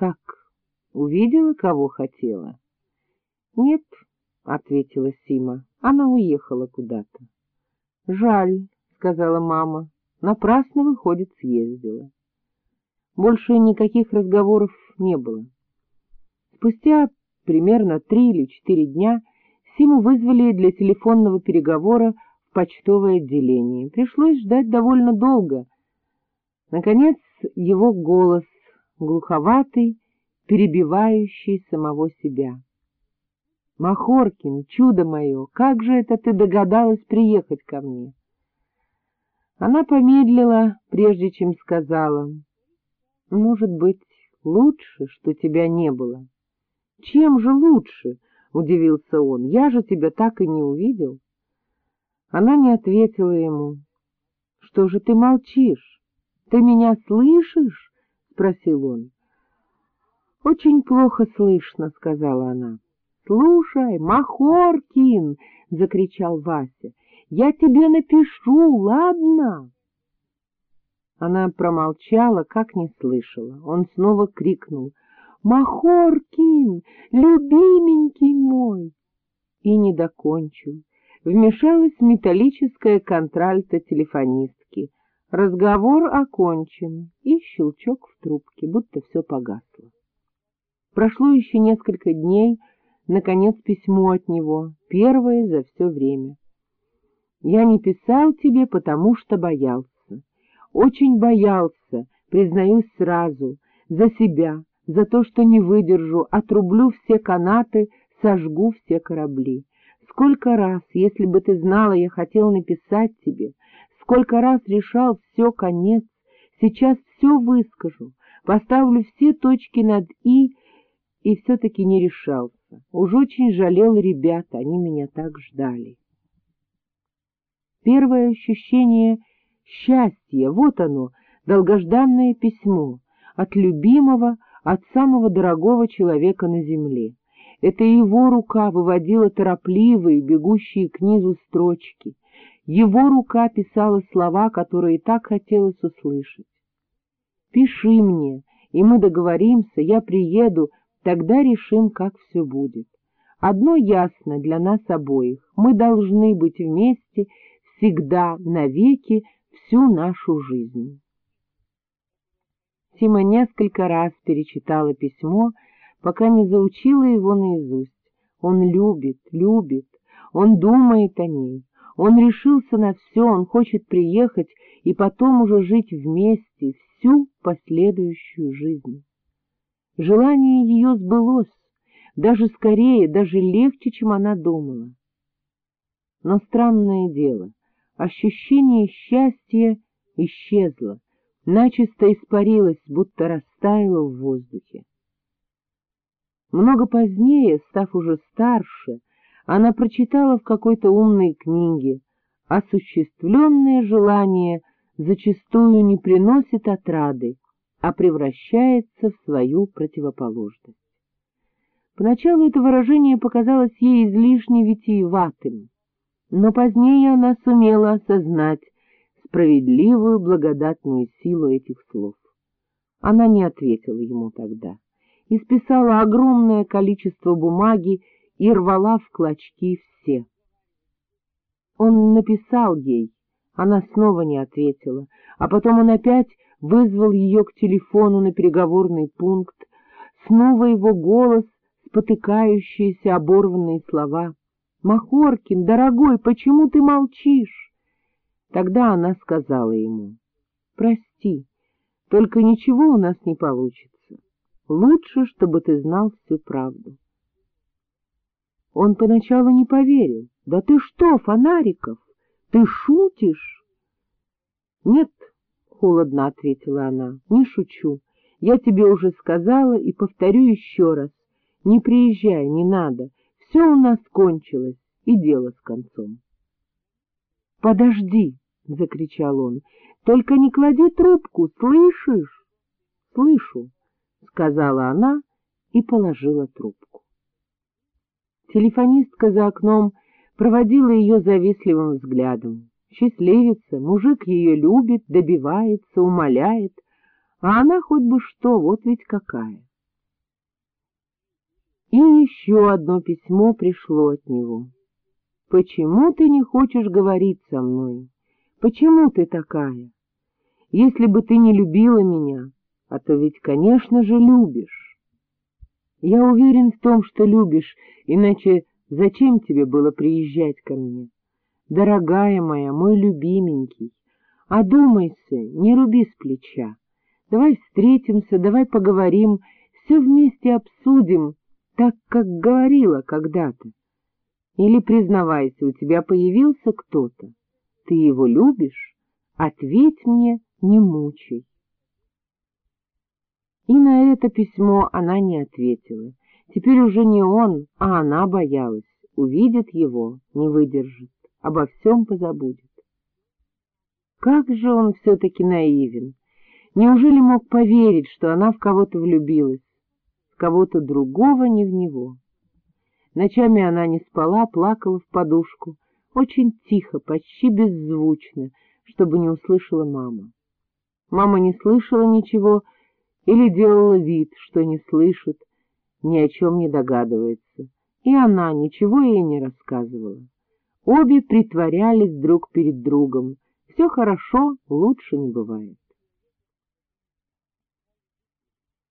Как? Увидела, кого хотела? — Нет, — ответила Сима, — она уехала куда-то. — Жаль, — сказала мама, — напрасно, выходит, съездила. Больше никаких разговоров не было. Спустя примерно три или четыре дня Симу вызвали для телефонного переговора в почтовое отделение. Пришлось ждать довольно долго. Наконец его голос, глуховатый, перебивающий самого себя. — Махоркин, чудо мое, как же это ты догадалась приехать ко мне? Она помедлила, прежде чем сказала. — Может быть, лучше, что тебя не было? — Чем же лучше? — удивился он. — Я же тебя так и не увидел. Она не ответила ему. — Что же ты молчишь? Ты меня слышишь? — спросил он. — Очень плохо слышно, — сказала она. — Слушай, Махоркин! — закричал Вася. — Я тебе напишу, ладно? Она промолчала, как не слышала. Он снова крикнул. Махоркин, любименький мой! И не докончил. Вмешалась металлическая контральта телефонистки. Разговор окончен, и щелчок в трубке, будто все погасло. Прошло еще несколько дней, наконец письмо от него, первое за все время. «Я не писал тебе, потому что боялся. Очень боялся, признаюсь сразу, за себя, за то, что не выдержу, отрублю все канаты, сожгу все корабли. Сколько раз, если бы ты знала, я хотел написать тебе, сколько раз решал все, конец, сейчас все выскажу, поставлю все точки над «и», и все-таки не решался. Уж очень жалел ребят, они меня так ждали. Первое ощущение счастья, вот оно, долгожданное письмо от любимого, от самого дорогого человека на земле. Это его рука выводила торопливые, бегущие к низу строчки. Его рука писала слова, которые так хотелось услышать. «Пиши мне, и мы договоримся, я приеду, тогда решим, как все будет. Одно ясно для нас обоих — мы должны быть вместе всегда, навеки, всю нашу жизнь». Сима несколько раз перечитала письмо, пока не заучила его наизусть. Он любит, любит, он думает о ней, он решился на все, он хочет приехать и потом уже жить вместе всю последующую жизнь. Желание ее сбылось, даже скорее, даже легче, чем она думала. Но странное дело, ощущение счастья исчезло, начисто испарилась, будто растаяла в воздухе. Много позднее, став уже старше, она прочитала в какой-то умной книге «Осуществленное желание зачастую не приносит отрады, а превращается в свою противоположность». Поначалу это выражение показалось ей излишне витиеватым, но позднее она сумела осознать, справедливую благодатную силу этих слов. Она не ответила ему тогда, исписала огромное количество бумаги и рвала в клочки все. Он написал ей, она снова не ответила, а потом он опять вызвал ее к телефону на переговорный пункт, снова его голос, спотыкающиеся оборванные слова. — Махоркин, дорогой, почему ты молчишь? Тогда она сказала ему, — Прости, только ничего у нас не получится. Лучше, чтобы ты знал всю правду. Он поначалу не поверил. — Да ты что, Фонариков, ты шутишь? — Нет, — холодно ответила она, — не шучу. Я тебе уже сказала и повторю еще раз. Не приезжай, не надо. Все у нас кончилось, и дело с концом. — Подожди, — закричал он, — только не клади трубку, слышишь? — Слышу, — сказала она и положила трубку. Телефонистка за окном проводила ее завистливым взглядом. Счастливица, мужик ее любит, добивается, умоляет, а она хоть бы что, вот ведь какая. И еще одно письмо пришло от него. «Почему ты не хочешь говорить со мной? Почему ты такая? Если бы ты не любила меня, а то ведь, конечно же, любишь. Я уверен в том, что любишь, иначе зачем тебе было приезжать ко мне? Дорогая моя, мой любименький, одумайся, не руби с плеча. Давай встретимся, давай поговорим, все вместе обсудим, так, как говорила когда-то. Или, признавайся, у тебя появился кто-то, ты его любишь? Ответь мне, не мучай. И на это письмо она не ответила. Теперь уже не он, а она боялась. Увидит его, не выдержит, обо всем позабудет. Как же он все-таки наивен! Неужели мог поверить, что она в кого-то влюбилась? кого-то другого, не в него. Ночами она не спала, плакала в подушку, очень тихо, почти беззвучно, чтобы не услышала мама. Мама не слышала ничего или делала вид, что не слышит, ни о чем не догадывается, и она ничего ей не рассказывала. Обе притворялись друг перед другом. Все хорошо, лучше не бывает.